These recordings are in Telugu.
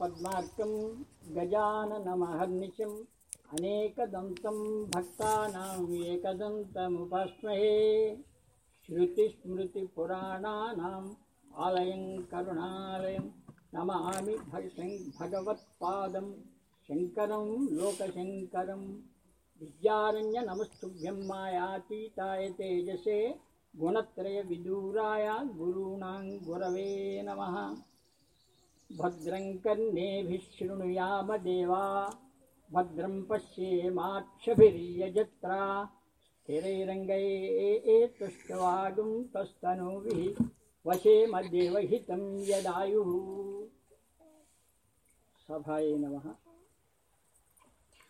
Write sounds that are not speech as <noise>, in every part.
पद्मार्कं गजाननमहर्निशम् अनेकदन्तं भक्तानाम् भक्तानामेकदन्तमुपस्महे श्रुतिस्मृतिपुराणानाम् आलयं करुणालयं नमामि भगवत्पादं शङ्करं लोकशङ्करं। विद्यारण्यनमस्तुभ्यं मायातीताय तेजसे गुणत्रयविदूराय गुरूणां गुरवे नमः। గురూణాం గురవే నమః భద్రం కర్ణేభిः శృణుయామ దేవా భద్రం పశ్యేమాక్షభిర్యజత్రా స్థిరైరంగైతుష్టవాగుం తస్తనూభిः వశేమ దేవహితం యదాయుः. సభాయే నమః.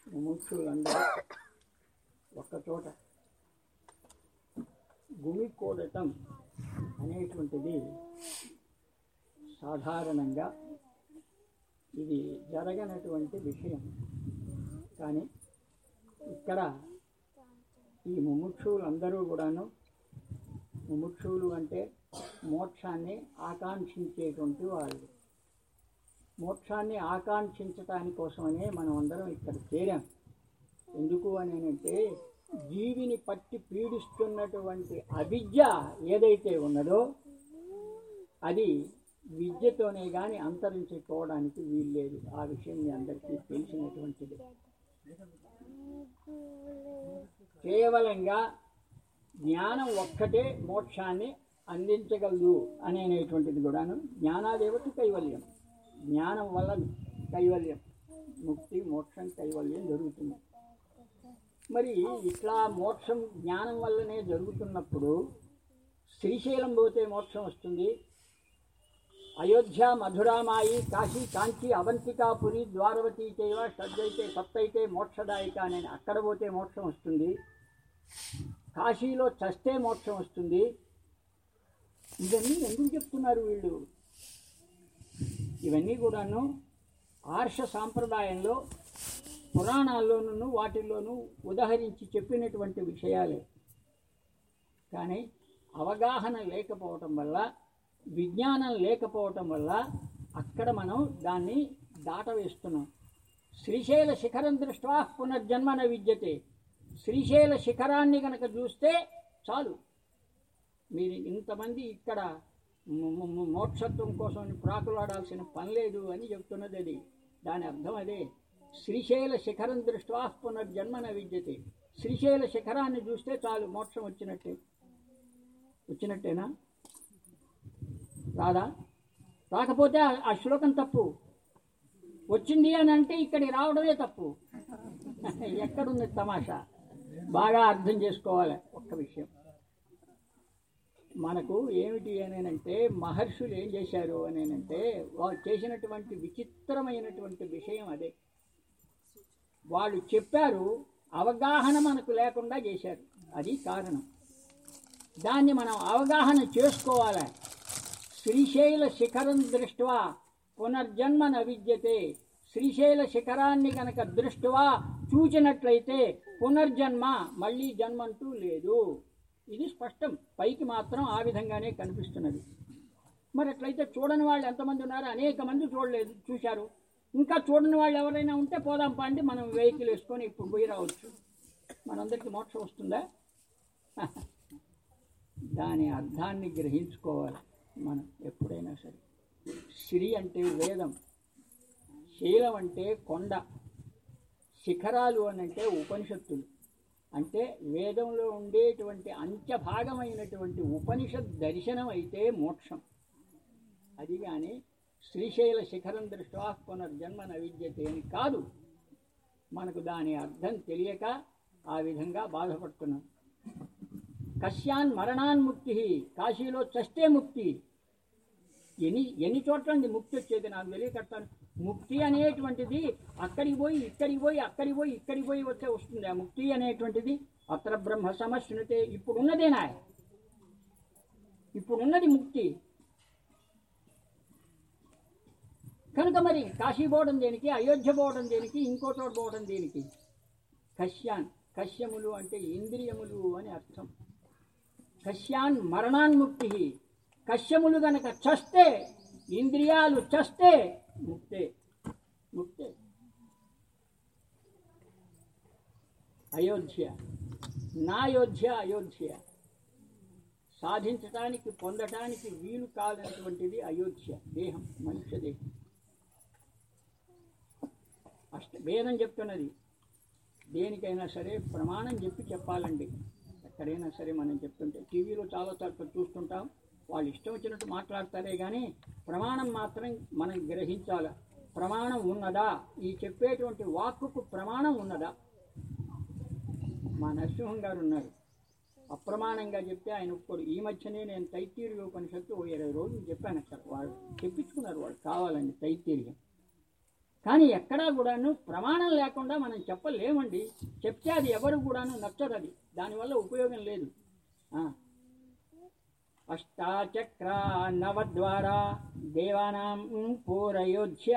ముముక్షులందరూ ఒక్కచోట గుమికూడటం అనేటువంటిది సాధారణంగా ఇది జరగనటువంటి విషయం. కానీ ఇక్కడ ఈ ముముక్షువులందరూ కూడాను ముముక్షువులు అంటే మోక్షాన్ని ఆకాంక్షించేటువంటి వాళ్ళు. మోక్షాన్ని ఆకాంక్షించటాని కోసమనే మనం అందరం ఇక్కడ చేరాం. ఎందుకు అని అంటే జీవిని పట్టి పీడిస్తున్నటువంటి అవిద్య ఏదైతే ఉన్నదో అది విద్యతోనే కానీ అంతరించిపోవడానికి వీల్లేదు. ఆ విషయం మీ అందరికీ తెలిసినటువంటిది. కేవలంగా జ్ఞానం ఒక్కటే మోక్షాన్ని అందించగలదు అనేటువంటిది కూడాను జ్ఞానాదేవత కైవల్యం. జ్ఞానం వల్ల కైవల్యం. ముక్తి మోక్షం కైవల్యం జరుగుతుంది. మరి ఇట్లా మోక్షం జ్ఞానం వల్లనే జరుగుతున్నప్పుడు శ్రీశైలం పోతే మోక్షం వస్తుంది. అయోధ్య మధురామాయి కాశీ కాంచి అవంతికాపురి ద్వారవతి చైవ షడ్జైతే సప్తైతే మోక్షదాయిక అని అక్కడ పోతే మోక్షం వస్తుంది. కాశీలో చస్తే మోక్షం వస్తుంది. ఇవన్నీ ఎందుకు చెప్తున్నారు వీళ్ళు? ఇవన్నీ కూడాను ఆర్ష సాంప్రదాయంలో పురాణాల్లోనూ వాటిల్లోనూ ఉదహరించి చెప్పినటువంటి విషయాలే. కానీ అవగాహన లేకపోవటం వల్ల విజ్ఞానం లేకపోవటం వల్ల అక్కడ మనం దాన్ని దాటవేస్తున్నాం. శ్రీశైల శిఖరం దృష్ట్యా పునర్జన్మన విద్యతే. శ్రీశైల శిఖరాన్ని కనుక చూస్తే చాలు. మీరు ఇంతమంది ఇక్కడ మోక్షత్వం కోసం ప్రాకులాడాల్సిన పని లేదు అని చెప్తున్నది అది. దాని అర్థం అదే. శ్రీశైల శిఖరం దృష్ట్యా పునర్జన్మన విద్యతే. శ్రీశైల శిఖరాన్ని చూస్తే చాలు మోక్షం వచ్చినట్టే. వచ్చినట్టేనా? రాదా? రాకపోతే ఆ- శ్లోకం తప్పు. వచ్చింది అని అంటే ఇక్కడికి రావడమే తప్పు. <laughs> ఎక్కడుంది తమాషా? బాగా అర్థం చేసుకోవాలి ఒక్క విషయం. మనకు ఏమిటి అనేనంటే మహర్షులు ఏం చేశారు అనేనంటే వారు చేసినటువంటి విచిత్రమైనటువంటి విషయం అదే. వాళ్ళు చెప్పారు అవగాహన మనకు లేకుండా చేశారు. అది కారణం. దాన్ని మనం అవగాహన చేసుకోవాలి. శ్రీశైల శిఖరం దృష్ట్యా పునర్జన్మ నవిద్యతే శ్రీశైల శిఖరాన్ని కనుక దృష్ట్యా చూచినట్లయితే పునర్జన్మ మళ్ళీ జన్మంటూ లేదు. ఇది స్పష్టం. పైకి మాత్రం ఆ విధంగానే కనిపిస్తున్నది. మరి అట్లయితే చూడని వాళ్ళు ఎంతమంది ఉన్నారు అనేక మంది చూడలేదు చూశారు. ఇంకా చూడని వాళ్ళు ఎవరైనా ఉంటే పోదాం పండి మనం వెహికల్ వేసుకొని ఇప్పుడు పోయి రావచ్చు. మనందరికీ మోక్షం వస్తుందా? <laughs> దాని అర్థాన్ని గ్రహించుకోవాలి. మనం ఎప్పుడైనా సరే. శ్రీ అంటే వేదం శీలం అంటే కొండ శిఖరాలు అని అంటే ఉపనిషత్తులు. అంటే వేదంలో ఉండేటువంటి అంత్యభాగమైనటువంటి ఉపనిషత్ దర్శనం అయితే మోక్షం. అది కానీ శ్రీశైల శిఖరం దృష్ట్యా పునర్జన్మ నవిద్యతే అని కాదు. మనకు దాని అర్థం తెలియక ఆ విధంగా బాధపడుతున్నాం. కశ్యాన్ మరణాన్ ముక్తి కాశీలో చస్తే ముక్తి. ఎన్ని ఎన్ని చోట్ల ముక్తి వచ్చేది? నాకు తెలియకడతాను ముక్తి అనేటువంటిది అక్కడికి పోయి ఇక్కడికి పోయి అక్కడికి పోయి ఇక్కడికి పోయి వచ్చే వస్తుంది. ఆ ముక్తి అనేటువంటిది అత్ర బ్రహ్మ సమశ్నుతే ఇప్పుడున్నదేనా ఇప్పుడున్నది ముక్తి. కనుక మరి కాశీ పోవడం దేనికి? అయోధ్య పోవడం దేనికి? ఇంకో చోట పోవడం దేనికి? కశ్యాన్ కశ్యములు అంటే ఇంద్రియములు అని అర్థం. కశ్యాన్ మరణాన్ముక్తి. కశ్యములు గనక చస్తే ఇంద్రియాలు చస్తే ముక్తే. ముక్తే. అయోధ్య. నాయోధ్య అయోధ్య సాధించటానికి పొందటానికి వీలు కాదనటువంటిది అయోధ్య. దేహం మనుష్య దేహం. అష్ట వేదం చెప్తున్నది. దేనికైనా సరే ప్రమాణం చెప్పి చెప్పాలండి. ఎక్కడైనా సరే మనం చెప్తుంటే టీవీలో చాలా చోట్ల చూస్తుంటాం. వాళ్ళు ఇష్టం వచ్చినట్టు మాట్లాడతారే కానీ ప్రమాణం మాత్రం మనం గ్రహించాలి. ప్రమాణం ఉన్నదా? ఈ చెప్పేటువంటి వాక్కుకు ప్రమాణం ఉన్నదా? మా నరసింహం గారు ఉన్నారు. అప్రమాణంగా చెప్తే ఆయన ఒప్పుకోడు. ఈ మధ్యనే నేను తైత్తీర్య ఉపనిషత్తు ఓ ఇరవై రోజులు చెప్పాను సార్ వాళ్ళు చెప్పించుకున్నారు వాళ్ళు కావాలండి తైత్తీర్యం. కానీ ఎక్కడా కూడాను ప్రమాణం లేకుండా మనం చెప్పలేమండి. చెప్తే అది ఎవరు కూడాను నచ్చదు అది. దానివల్ల ఉపయోగం లేదు. అష్టాచక్రా అష్టాచక్ర నవద్వారా దేవానాం పూరయోధ్య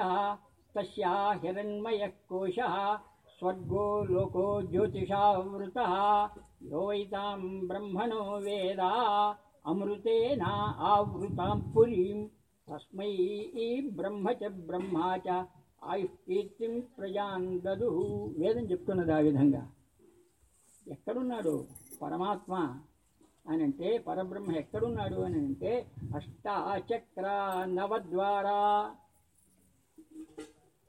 తస్యా హిరణ్మయ కోశ స్వర్గో లోకో జ్యోతిషావృత యో బ్రహ్మణో వేద అమృతేన ఆవృతాం పురీం తస్మై బ్రహ్మ చ బ్రహ్మా చ ఆయుష్కీర్తిం ప్రజాన్ దదు వేదం చెప్తున్నది ఆ విధంగా. ఎక్కడున్నాడు పరమాత్మ అని అంటే పరబ్రహ్మ ఎక్కడున్నాడు అని అంటే అష్టాచక్ర నవద్వారా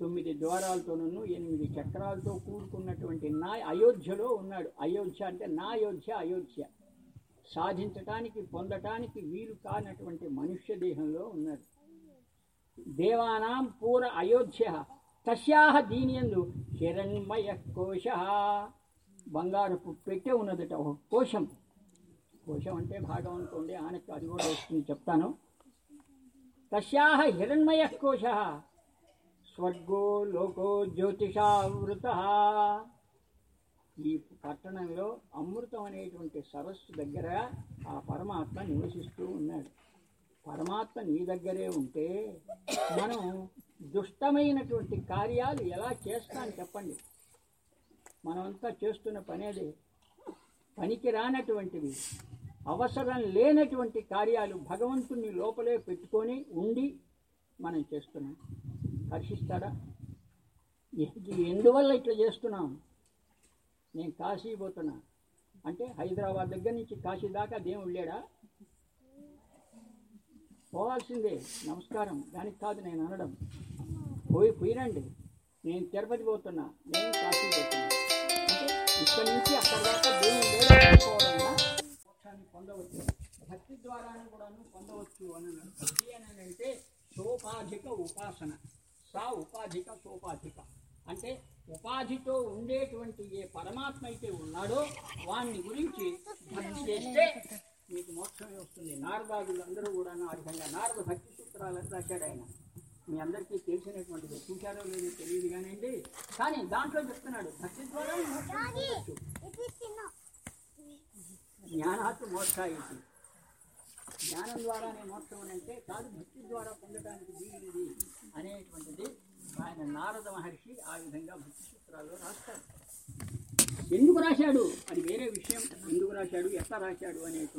తొమ్మిది ద్వారాలతోనూ ఎనిమిది చక్రాలతో కూడుకున్నటువంటి నా అయోధ్యలో ఉన్నాడు. అయోధ్య అంటే నా అయోధ్య అయోధ్య. సాధించటానికి పొందటానికి వీలు కానటువంటి మనుష్య దేహంలో ఉన్నాడు. దేవానాం పూర అయోధ్య. తస్యాహ దీనియందు హిరణ్మయ కోశ బంగారపు పెట్టె ఉన్నదట ఒక కోశం. కోశం అంటే భాగం అనుకోండి ఆనకు అది కూడా వస్తుంది చెప్తాను. తస్యాహ హిరణ్మయ కోశ స్వర్గో లోకో జ్యోతిషావృత. ఈ పట్టణంలో అమృతం అనేటువంటి సరస్సు దగ్గర ఆ పరమాత్మ నివసిస్తూ ఉన్నాడు. పరమాత్మ నీ దగ్గరే ఉంటే మనం దుష్టమైనటువంటి కార్యాలు ఎలా చేస్తాం చెప్పండి. మనమంతా చేస్తున్న పనేది పనికి రానటువంటివి అవసరం లేనటువంటి కార్యాలు భగవంతుని లోపలే పెట్టుకొని ఉండి మనం చేస్తున్నాం. హర్షిస్తాడా? ఎందువల్ల ఇట్లా చేస్తున్నాం? నేను కాశీ పోతున్నా. అంటే హైదరాబాద్ దగ్గర నుంచి కాశీ దాకా దేవుడు లేడా? పోవాల్సిందే. నమస్కారం. దానికి కాదు నేను అనడం. పోయి పోయినండి నేను తిరుపతి పోతున్నా. నేను కాశీ పోతున్నా. అంటే ఇక్కడి నుంచి అక్కడ దాకా దేవుడు మోక్షాన్ని పొందవచ్చు. భక్తి ద్వారాను కూడాను పొందవచ్చు అని భక్తి అని అంటే సోపాధిక ఉపాసన. సా ఉపాధిక సోపాధిక. అంటే ఉపాధితో ఉండేటువంటి ఏ పరమాత్మ అయితే ఉన్నాడో వాణ్ణి గురించి భక్తి చేస్తే మీకు మోక్షమే వస్తుంది. నారదాదులు అందరూ కూడా ఆ విధంగా నారద భక్తి సూత్రాలను రాశాడు ఆయన. మీ అందరికీ తెలిసినటువంటిది చూశారో లేదో తెలియదు కానివ్వండి కానీ దాంట్లో చెప్తున్నాడు భక్తి ద్వారా. జ్ఞానాత్ మోక్ష ఇది జ్ఞానం ద్వారానే మోక్షం అని అంటే కాదు భక్తి ద్వారా పొందడానికి వీలుంది అనేటువంటిది ఆయన నారద మహర్షి ఆ విధంగా భక్తి సూత్రాల్లో రాస్తాడు ఎందుకు రాశాడు? అది వేరే విషయం. ఎందుకు రాశాడు? ఎట్లా రాశాడు అనేటువంటి